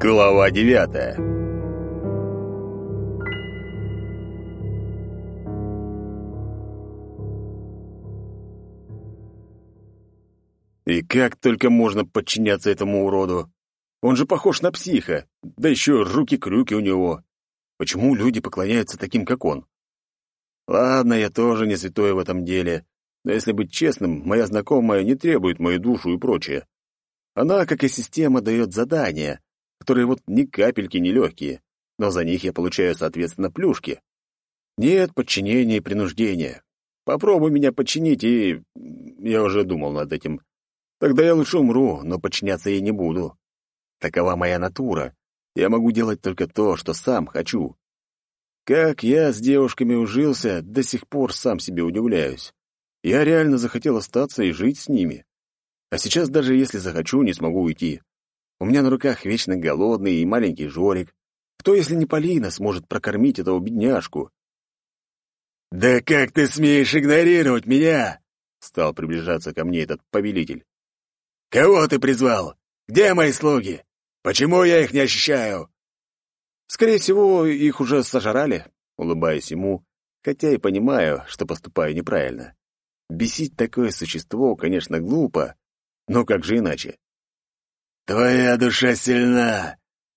Глава девятая И как только можно подчиняться этому уроду? Он же похож на психа, да еще руки-крюки у него. Почему люди поклоняются таким, как он? Ладно, я тоже не святой в этом деле, но если быть честным, моя знакомая не требует мою душу и прочее. Она, как и система, дает задания, которые вот ни капельки не легкие, но за них я получаю, соответственно, плюшки. Нет подчинения и принуждения. Попробуй меня подчинить, и... Я уже думал над этим. Тогда я лучше умру, но подчиняться ей не буду. Такова моя натура. Я могу делать только то, что сам хочу. Как я с девушками ужился, до сих пор сам себе удивляюсь. Я реально захотел остаться и жить с ними. А сейчас даже если захочу, не смогу уйти. У меня на руках вечно голодный и маленький Жорик. Кто, если не Полина, сможет прокормить этого бедняжку? «Да как ты смеешь игнорировать меня?» Стал приближаться ко мне этот повелитель. «Кого ты призвал? Где мои слуги? Почему я их не ощущаю?» «Скорее всего, их уже сожрали», — улыбаясь ему, хотя и понимаю, что поступаю неправильно. Бесить такое существо, конечно, глупо, но как же иначе? «Твоя душа сильна,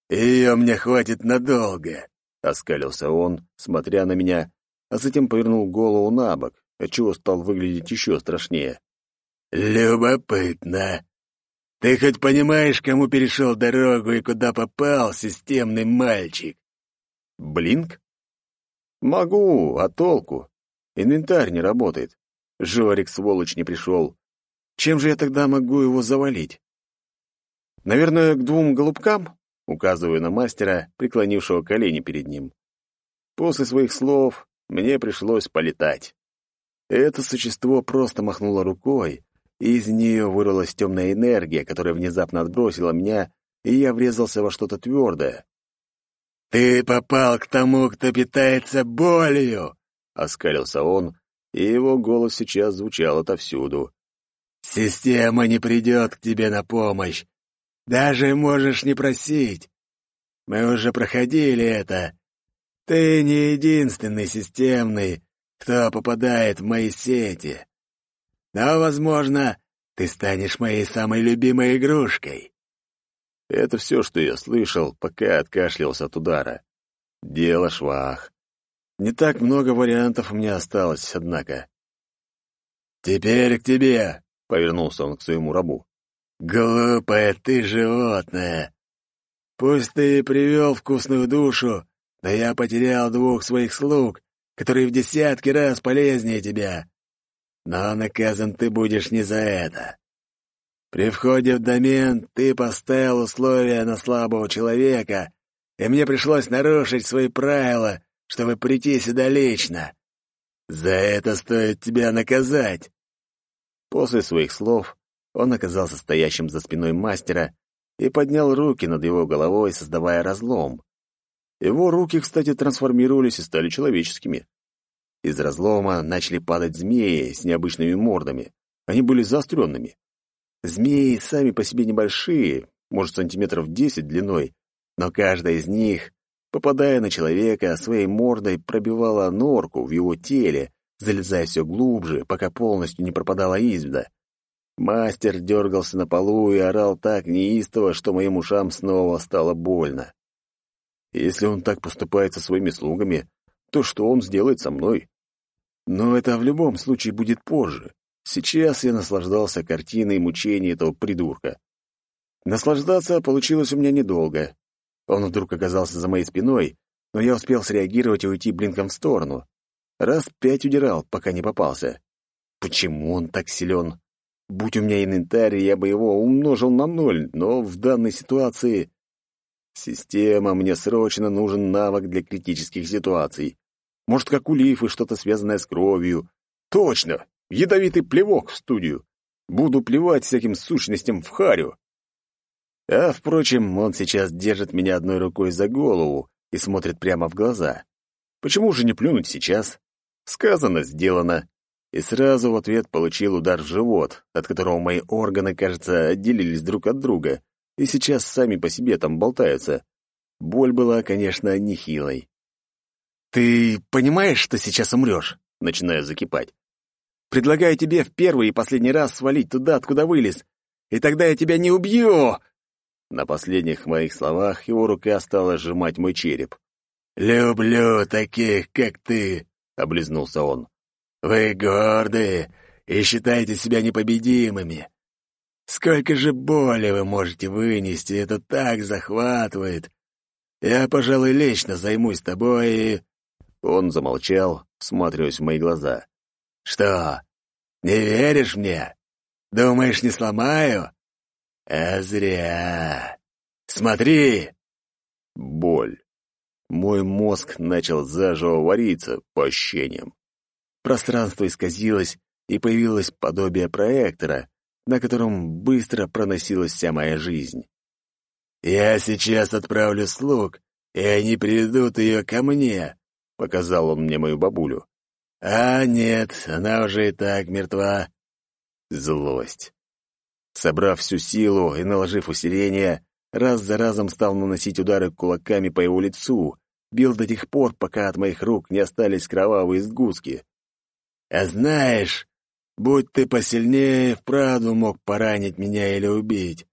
ее мне хватит надолго», — оскалился он, смотря на меня, а затем повернул голову на бок, отчего стал выглядеть еще страшнее. «Любопытно. Ты хоть понимаешь, кому перешел дорогу и куда попал системный мальчик?» «Блинк?» «Могу, а толку? Инвентарь не работает. Жорик, сволочь, не пришел. Чем же я тогда могу его завалить?» Наверное, к двум голубкам, указываю на мастера, преклонившего колени перед ним. После своих слов мне пришлось полетать. Это существо просто махнуло рукой, и из нее вырвалась темная энергия, которая внезапно отбросила меня, и я врезался во что-то твердое. «Ты попал к тому, кто питается болью!» — оскалился он, и его голос сейчас звучал отовсюду. «Система не придет к тебе на помощь, даже можешь не просить. Мы уже проходили это. Ты не единственный системный, кто попадает в мои сети. Но, возможно, ты станешь моей самой любимой игрушкой. Это все, что я слышал, пока откашлялся от удара. Дело швах. Не так много вариантов у меня осталось, однако. «Теперь к тебе», — повернулся он к своему рабу. «Глупое ты животное! Пусть ты привел вкусную душу, но я потерял двух своих слуг, которые в десятки раз полезнее тебя. Но наказан ты будешь не за это. При входе в домен ты поставил условия на слабого человека, и мне пришлось нарушить свои правила, чтобы прийти сюда лично. За это стоит тебя наказать». После своих слов он оказался стоящим за спиной мастера и поднял руки над его головой, создавая разлом. Его руки, кстати, трансформировались и стали человеческими. Из разлома начали падать змеи с необычными мордами. Они были заостренными. Змеи сами по себе небольшие, может, сантиметров десять длиной, но каждая из них, попадая на человека, своей мордой пробивала норку в его теле, залезая все глубже, пока полностью не пропадала из вида. Мастер дергался на полу и орал так неистово, что моим ушам снова стало больно. Если он так поступает со своими слугами, то что он сделает со мной? Но это в любом случае будет позже. Сейчас я наслаждался картиной мучений этого придурка. Наслаждаться получилось у меня недолго. Он вдруг оказался за моей спиной, но я успел среагировать и уйти блинком в сторону. Раз пять удирал, пока не попался. Почему он так силен? Будь у меня инвентарь, я бы его умножил на ноль, но в данной ситуации... Система, мне срочно нужен навык для критических ситуаций. Может, как у Лифы, что-то связанное с кровью. Точно! Ядовитый плевок в студию. Буду плевать всяким сущностям в харю. А, впрочем, он сейчас держит меня одной рукой за голову и смотрит прямо в глаза. Почему же не плюнуть сейчас? Сказано, сделано и сразу в ответ получил удар в живот, от которого мои органы, кажется, отделились друг от друга, и сейчас сами по себе там болтаются. Боль была, конечно, нехилой. «Ты понимаешь, что сейчас умрешь?» Начинаю закипать. «Предлагаю тебе в первый и последний раз свалить туда, откуда вылез, и тогда я тебя не убью!» На последних моих словах его рука стала сжимать мой череп. «Люблю таких, как ты», — облизнулся он. «Вы гордые и считаете себя непобедимыми. Сколько же боли вы можете вынести, это так захватывает. Я, пожалуй, лично займусь тобой и...» Он замолчал, всматриваясь в мои глаза. «Что, не веришь мне? Думаешь, не сломаю? А зря. Смотри!» Боль. Мой мозг начал заживо вариться по ощущениям. Пространство исказилось, и появилось подобие проектора, на котором быстро проносилась вся моя жизнь. «Я сейчас отправлю слуг, и они приведут ее ко мне», — показал он мне мою бабулю. «А нет, она уже и так мертва». Злость. Собрав всю силу и наложив усиление, раз за разом стал наносить удары кулаками по его лицу, бил до тех пор, пока от моих рук не остались кровавые сгустки. «А знаешь, будь ты посильнее, вправду мог поранить меня или убить.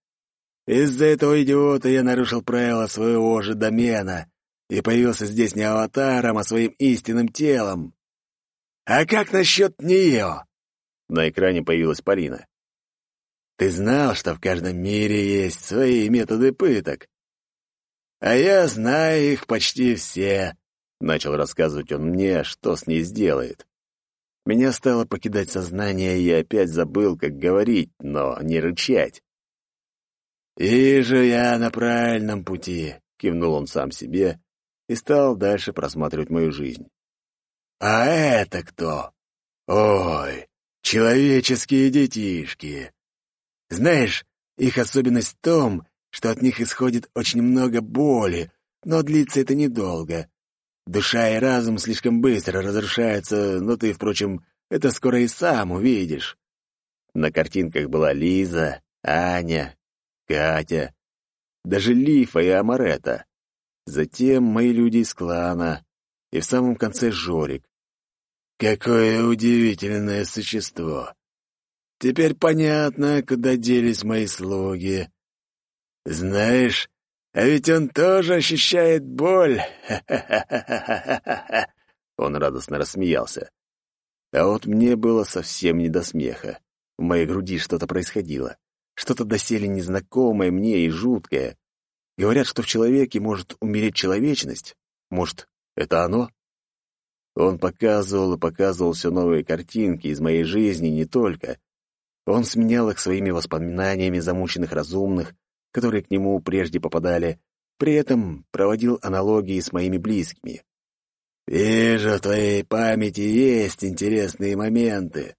Из-за этого идиота я нарушил правила своего же домена и появился здесь не аватаром, а своим истинным телом. А как насчет нее?» На экране появилась Полина. «Ты знал, что в каждом мире есть свои методы пыток?» «А я знаю их почти все», — начал рассказывать он мне, что с ней сделает. Меня стало покидать сознание, и я опять забыл, как говорить, но не рычать. «Вижу я на правильном пути», — кивнул он сам себе и стал дальше просматривать мою жизнь. «А это кто? Ой, человеческие детишки. Знаешь, их особенность в том, что от них исходит очень много боли, но длится это недолго. Душа и разум слишком быстро разрушаются, но ты, впрочем, это скоро и сам увидишь». На картинках была Лиза, Аня, Катя, даже Лифа и Амарета. Затем мои люди из клана, и в самом конце Жорик. Какое удивительное существо! Теперь понятно, куда делись мои слуги. Знаешь, а ведь он тоже ощущает боль. Он радостно рассмеялся. А вот мне было совсем не до смеха. В моей груди что-то происходило. Что-то доселе незнакомое мне и жуткое. Говорят, что в человеке может умереть человечность. Может, это оно? Он показывал и показывал все новые картинки из моей жизни не только. Он сменял их своими воспоминаниями замученных разумных, которые к нему прежде попадали, при этом проводил аналогии с моими близкими. «Вижу, в твоей памяти есть интересные моменты.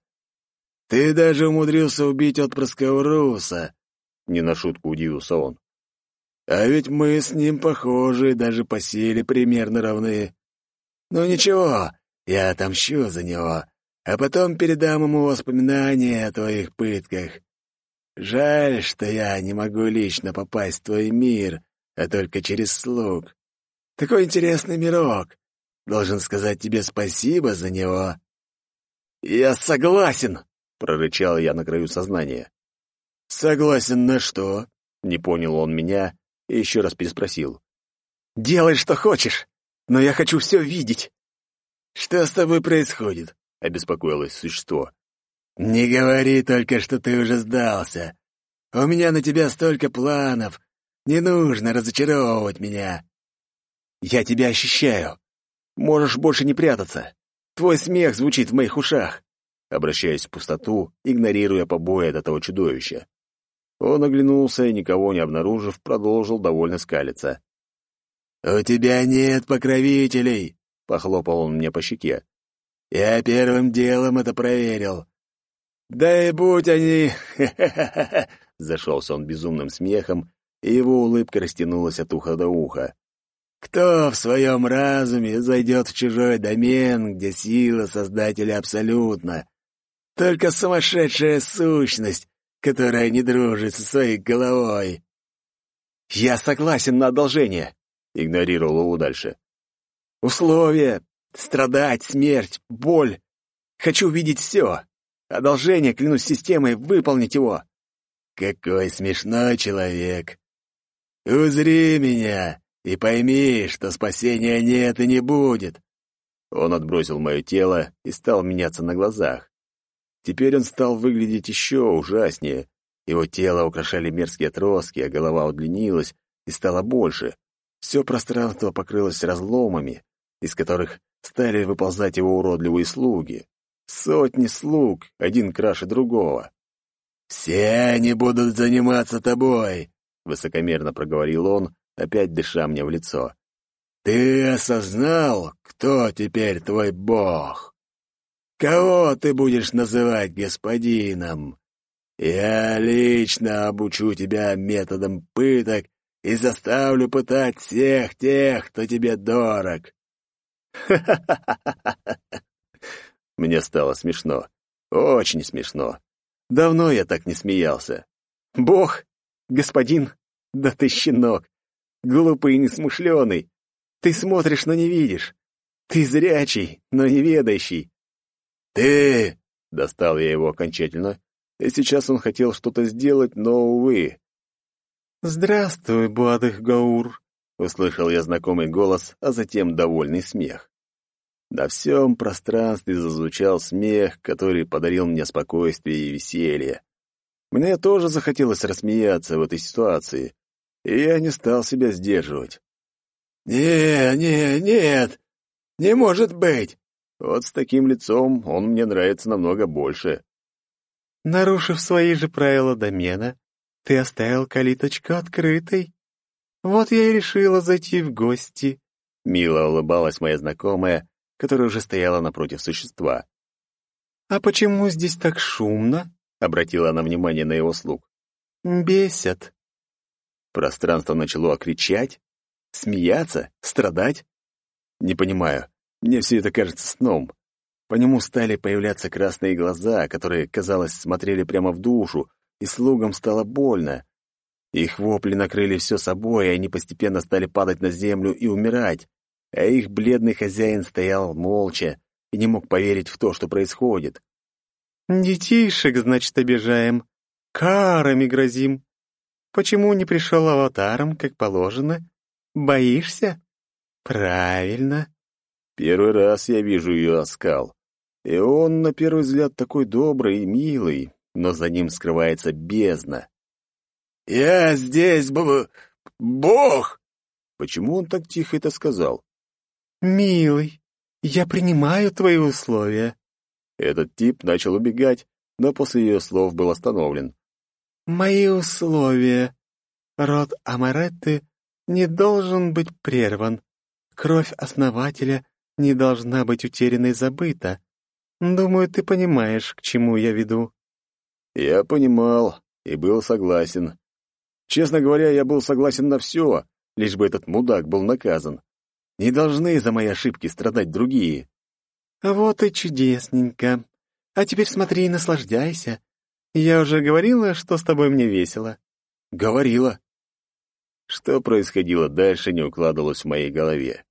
Ты даже умудрился убить отпрыска Уруса!» Не на шутку удивился он. «А ведь мы с ним похожи, даже по силе примерно равны. Ну ничего, я отомщу за него, а потом передам ему воспоминания о твоих пытках. Жаль, что я не могу лично попасть в твой мир, а только через слуг. Такой интересный мирок. Должен сказать тебе спасибо за него». «Я согласен!» прорычал я на краю сознания. Согласен на что? Не понял он меня и еще раз переспросил. Делай, что хочешь, но я хочу все видеть. Что с тобой происходит? обеспокоилось существо. Не говори только, что ты уже сдался. У меня на тебя столько планов. Не нужно разочаровывать меня. Я тебя ощущаю. Можешь больше не прятаться. Твой смех звучит в моих ушах обращаясь в пустоту, игнорируя побои от этого чудовища. Он оглянулся и, никого не обнаружив, продолжил довольно скалиться. «У тебя нет покровителей!» — похлопал он мне по щеке. «Я первым делом это проверил. Да и будь они...» Зашелся он безумным смехом, и его улыбка растянулась от уха до уха. «Кто в своем разуме зайдет в чужой домен, где сила Создателя абсолютна, только сумасшедшая сущность, которая не дружит со своей головой. «Я согласен на одолжение», — игнорировал его дальше. «Условия — страдать, смерть, боль. Хочу видеть все. Одолжение, клянусь системой, выполнить его». «Какой смешной человек! Узри меня и пойми, что спасения нет и не будет!» Он отбросил мое тело и стал меняться на глазах. Теперь он стал выглядеть еще ужаснее. Его тело украшали мерзкие отростки, а голова удлинилась и стала больше. Все пространство покрылось разломами, из которых стали выползать его уродливые слуги. Сотни слуг, один краше другого. «Все они будут заниматься тобой», — высокомерно проговорил он, опять дыша мне в лицо. «Ты осознал, кто теперь твой бог? Кого ты будешь называть господином? Я лично обучу тебя методам пыток и заставлю пытать всех тех, кто тебе дорог. Мне стало смешно. Очень смешно. Давно я так не смеялся. Бог, господин, да ты щенок. Глупый и несмышленый. Ты смотришь, но не видишь. Ты зрячий, но не ведающий. Ты! Достал я его окончательно, и сейчас он хотел что-то сделать, но, увы. «Здравствуй, Буадых Гаур!» — услышал я знакомый голос, а затем довольный смех. На всем пространстве зазвучал смех, который подарил мне спокойствие и веселье. Мне тоже захотелось рассмеяться в этой ситуации, и я не стал себя сдерживать. «Не, не, нет! Не может быть!» Вот с таким лицом он мне нравится намного больше. Нарушив свои же правила домена, ты оставил калиточку открытой. Вот я и решила зайти в гости. Мило улыбалась моя знакомая, которая уже стояла напротив существа. «А почему здесь так шумно?» — обратила она внимание на его слуг. «Бесят». Пространство начало кричать, смеяться, страдать. Не понимаю, мне все это кажется сном. По нему стали появляться красные глаза, которые, казалось, смотрели прямо в душу, и слугам стало больно. Их вопли накрыли все собой, и они постепенно стали падать на землю и умирать, а их бледный хозяин стоял молча и не мог поверить в то, что происходит. «Детишек, значит, обижаем, карами грозим. Почему не пришел аватаром, как положено? Боишься? Правильно». Первый раз я вижу ее оскал. И он, на первый взгляд, такой добрый и милый, но за ним скрывается бездна. «Я здесь, б бог!» Почему он так тихо это сказал? «Милый, я принимаю твои условия». Этот тип начал убегать, но после ее слов был остановлен. «Мои условия. Род Амаретты не должен быть прерван. Кровь основателя не должна быть утеряна и забыта. Думаю, ты понимаешь, к чему я веду». Я понимал и был согласен. Честно говоря, я был согласен на все, лишь бы этот мудак был наказан. Не должны за мои ошибки страдать другие. Вот и чудесненько. А теперь смотри и наслаждайся. Я уже говорила, что с тобой мне весело. Говорила. Что происходило дальше, не укладывалось в моей голове.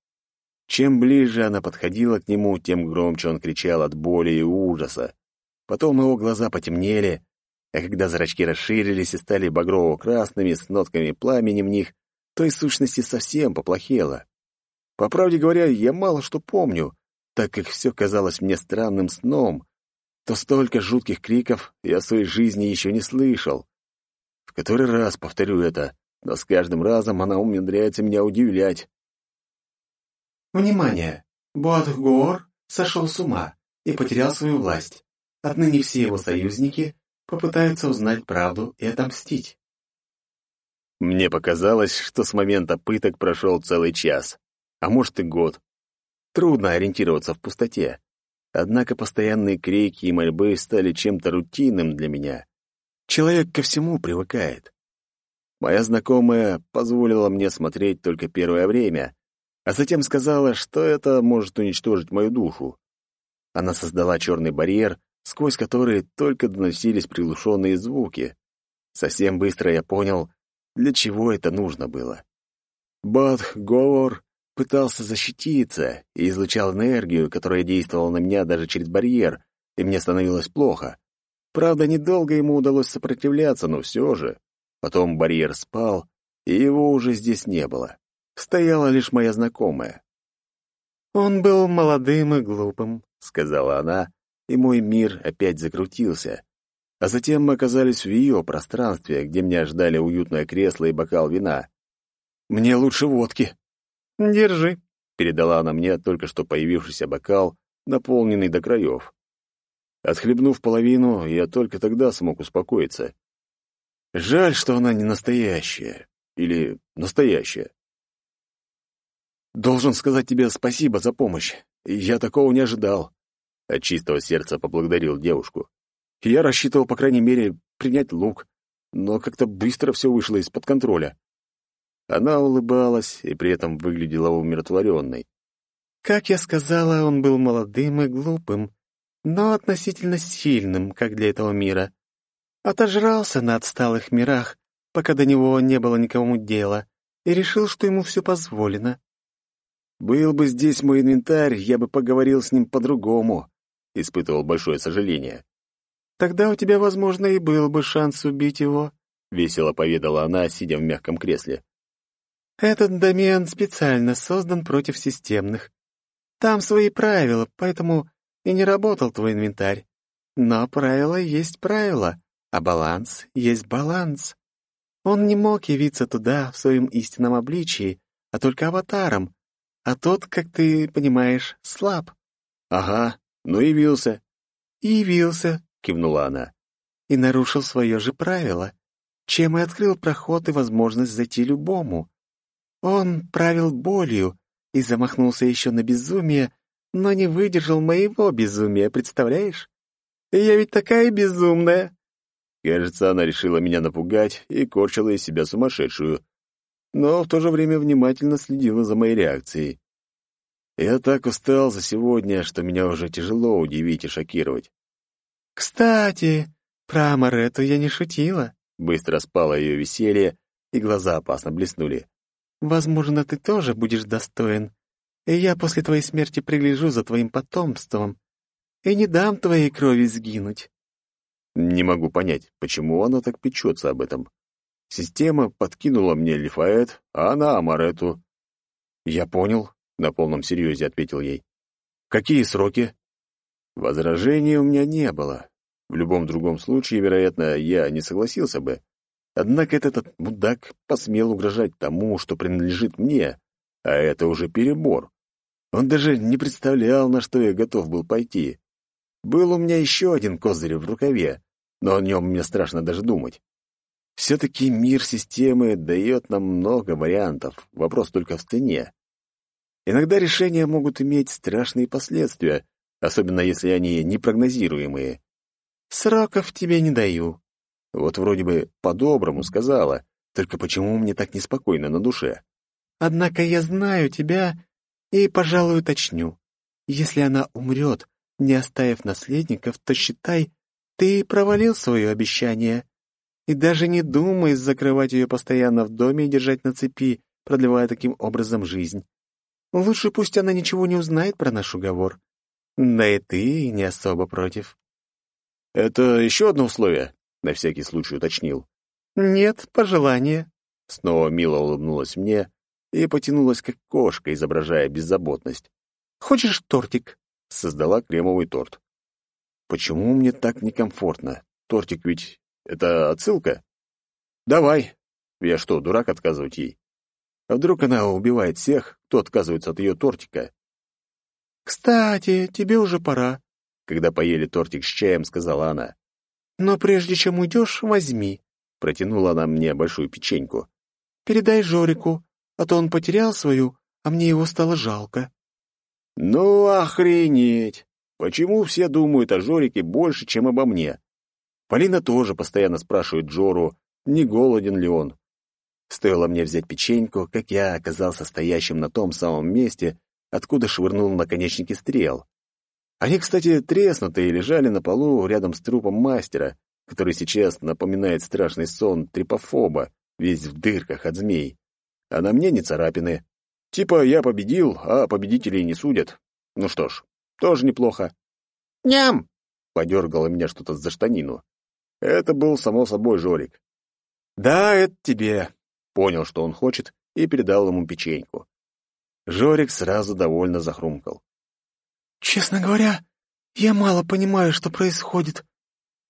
Чем ближе она подходила к нему, тем громче он кричал от боли и ужаса. Потом его глаза потемнели, а когда зрачки расширились и стали багрово-красными с нотками пламени в них, то и сущности совсем поплохело. По правде говоря, я мало что помню, так как все казалось мне странным сном, то столько жутких криков я в своей жизни еще не слышал. В который раз повторю это, но с каждым разом она умудряется меня удивлять. Внимание! Буатгуор сошел с ума и потерял свою власть. Отныне все его союзники попытаются узнать правду и отомстить. Мне показалось, что с момента пыток прошел целый час, а может и год. Трудно ориентироваться в пустоте. Однако постоянные крики и мольбы стали чем-то рутинным для меня. Человек ко всему привыкает. Моя знакомая позволила мне смотреть только первое время, а затем сказала, что это может уничтожить мою душу. Она создала черный барьер, сквозь который только доносились приглушенные звуки. Совсем быстро я понял, для чего это нужно было. Бадх-Говор пытался защититься и излучал энергию, которая действовала на меня даже через барьер, и мне становилось плохо. Правда, недолго ему удалось сопротивляться, но все же. Потом барьер спал, и его уже здесь не было. Стояла лишь моя знакомая. «Он был молодым и глупым», — сказала она, и мой мир опять закрутился. А затем мы оказались в ее пространстве, где меня ждали уютное кресло и бокал вина. «Мне лучше водки». «Держи», — передала она мне только что появившийся бокал, наполненный до краев. Отхлебнув половину, я только тогда смог успокоиться. Жаль, что она не настоящая. Или настоящая. Должен сказать тебе спасибо за помощь. Я такого не ожидал. От чистого сердца поблагодарил девушку. Я рассчитывал, по крайней мере, принять лук, но как-то быстро все вышло из-под контроля. Она улыбалась и при этом выглядела умиротворенной. Как я сказала, он был молодым и глупым, но относительно сильным, как для этого мира. Отожрался на отсталых мирах, пока до него не было никому дела, и решил, что ему все позволено. «Был бы здесь мой инвентарь, я бы поговорил с ним по-другому», — испытывал большое сожаление. «Тогда у тебя, возможно, и был бы шанс убить его», — весело поведала она, сидя в мягком кресле. «Этот домен специально создан против системных. Там свои правила, поэтому и не работал твой инвентарь. Но правило есть правило, а баланс есть баланс. Он не мог явиться туда в своем истинном обличии, а только аватаром, а тот, как ты понимаешь, слаб. Ага, ну явился. Явился, кивнула она. И нарушил свое же правило, чем и открыл проход и возможность зайти любому. Он правил болью и замахнулся еще на безумие, но не выдержал моего безумия, представляешь? Я ведь такая безумная. Кажется, она решила меня напугать и корчила из себя сумасшедшую, но в то же время внимательно следила за моей реакцией. Я так устал за сегодня, что меня уже тяжело удивить и шокировать. «Кстати, про Амарету я не шутила», — быстро спало ее веселье, и глаза опасно блеснули. «Возможно, ты тоже будешь достоин и я после твоей смерти пригляжу за твоим потомством и не дам твоей крови сгинуть». Не могу понять, почему она так печется об этом. Система подкинула мне Лифаэт, а она Амарету. «Я понял», — на полном серьезе ответил ей. «Какие сроки?» Возражений у меня не было. В любом другом случае, вероятно, я не согласился бы. Однако этот мудак посмел угрожать тому, что принадлежит мне, а это уже перебор. Он даже не представлял, на что я готов был пойти. Был у меня еще один козырь в рукаве, но о нем мне страшно даже думать. Все-таки мир системы дает нам много вариантов, вопрос только в цене. Иногда решения могут иметь страшные последствия, особенно если они непрогнозируемые. Сроков тебе не даю. Вот вроде бы по-доброму сказала, только почему мне так неспокойно на душе? Однако я знаю тебя и, пожалуй, уточню. Если она умрет, не оставив наследников, то считай, ты провалил свое обещание. И даже не думай закрывать ее постоянно в доме и держать на цепи, продлевая таким образом жизнь. Лучше пусть она ничего не узнает про наш уговор. Да и ты не особо против. «Это еще одно условие?» — на всякий случай уточнил. «Нет, пожелание». Снова мило улыбнулась мне, и потянулась как кошка, изображая беззаботность. «Хочешь тортик?» — создала кремовый торт. «Почему мне так некомфортно? Тортик ведь — это отсылка?» «Давай!» Я что, дурак отказывать ей? А вдруг она убивает всех, кто отказывается от ее тортика? «Кстати, тебе уже пора», — когда поели тортик с чаем, сказала она. «Но прежде чем уйдешь, возьми», — протянула она мне большую печеньку. «Передай Жорику, а то он потерял свою, а мне его стало жалко». «Ну, охренеть! Почему все думают о Жорике больше, чем обо мне? Полина тоже постоянно спрашивает Джору, не голоден ли он. Стоило мне взять печеньку, как я оказался стоящим на том самом месте, откуда швырнул наконечники стрел. Они, кстати, треснутые лежали на полу рядом с трупом мастера, который сейчас напоминает страшный сон трипофоба, весь в дырках от змей. А на мне не царапины. Типа я победил, а победителей не судят. Ну что ж, тоже неплохо. «Ням!» — подергало меня что-то за штанину. Это был, само собой, Жорик. «Да, это тебе», — понял, что он хочет, и передал ему печеньку. Жорик сразу довольно захрумкал. «Честно говоря, я мало понимаю, что происходит.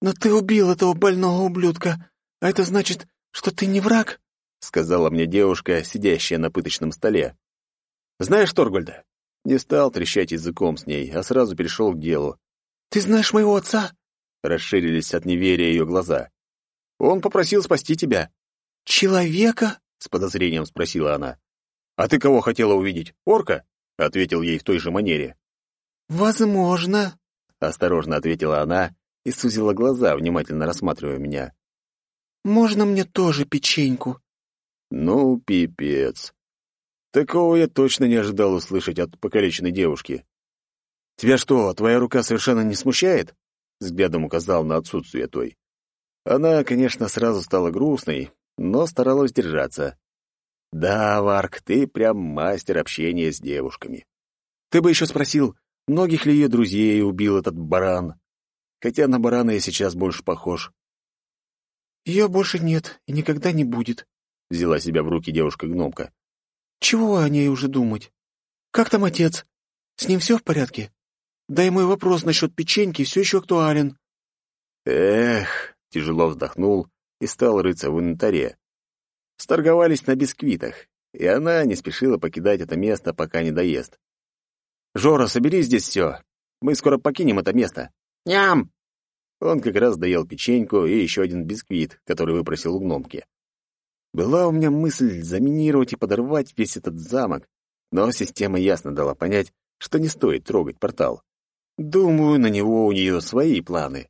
Но ты убил этого больного ублюдка, а это значит, что ты не враг?» — сказала мне девушка, сидящая на пыточном столе. «Знаешь Торгольда?» Не стал трещать языком с ней, а сразу перешел к делу. «Ты знаешь моего отца?» Расширились от неверия ее глаза. «Он попросил спасти тебя». «Человека?» — с подозрением спросила она. «А ты кого хотела увидеть? Орка?» — ответил ей в той же манере. «Возможно», — осторожно ответила она и сузила глаза, внимательно рассматривая меня. «Можно мне тоже печеньку?» «Ну, пипец. Такого я точно не ожидал услышать от покалеченной девушки. «Тебя что, твоя рука совершенно не смущает?» Взглядом указал на отсутствие той. Она, конечно, сразу стала грустной, но старалась держаться. «Да, Варк, ты прям мастер общения с девушками. Ты бы еще спросил, многих ли ее друзей убил этот баран? Хотя на барана я сейчас больше похож». «Ее больше нет и никогда не будет», — взяла себя в руки девушка-гномка. Чего о ней уже думать? Как там отец? С ним все в порядке? Да и мой вопрос насчет печеньки все еще актуален. Эх, тяжело вздохнул и стал рыться в инвентаре. Сторговались на бисквитах, и она не спешила покидать это место, пока не доест. «Жора, собери здесь все. Мы скоро покинем это место». «Ням!» Он как раз доел печеньку и еще один бисквит, который выпросил у гномки. Была у меня мысль заминировать и подорвать весь этот замок, но система ясно дала понять, что не стоит трогать портал. Думаю, на него у нее свои планы.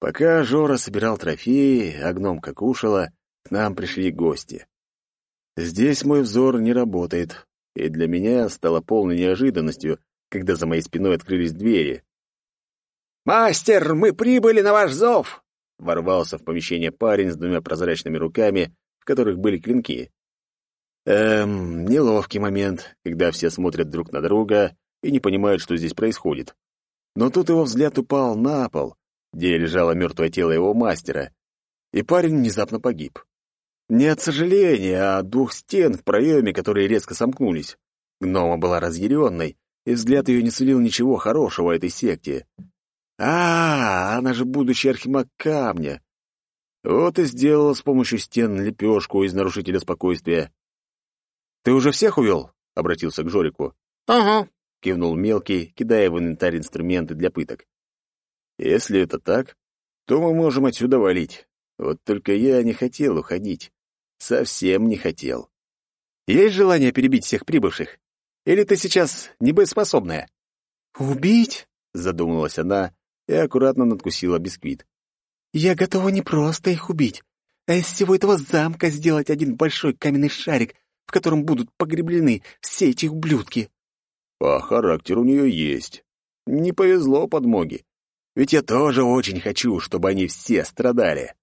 Пока Жора собирал трофеи, а гномка кушала, к нам пришли гости. Здесь мой взор не работает, и для меня стало полной неожиданностью, когда за моей спиной открылись двери. «Мастер, мы прибыли на ваш зов!» Ворвался в помещение парень с двумя прозрачными руками в которых были клинки. Эм, неловкий момент, когда все смотрят друг на друга и не понимают, что здесь происходит. Но тут его взгляд упал на пол, где лежало мертвое тело его мастера, и парень внезапно погиб. Не от сожаления, а от двух стен в проеме, которые резко сомкнулись. Гнома была разъяренной, и взгляд ее не сулил ничего хорошего этой секте. А, она же будущий архимаг камня. Вот и сделала с помощью стен лепешку из нарушителя спокойствия. «Ты уже всех увел?» — обратился к Жорику. «Ага», — кивнул мелкий, кидая в инвентарь инструменты для пыток. «Если это так, то мы можем отсюда валить. Вот только я не хотел уходить. Совсем не хотел. Есть желание перебить всех прибывших? Или ты сейчас небоеспособная?» «Убить?» — задумалась она и аккуратно надкусила бисквит. Я готова не просто их убить, а из всего этого замка сделать один большой каменный шарик, в котором будут погреблены все эти ублюдки. А характер у нее есть. Не повезло подмоге. Ведь я тоже очень хочу, чтобы они все страдали.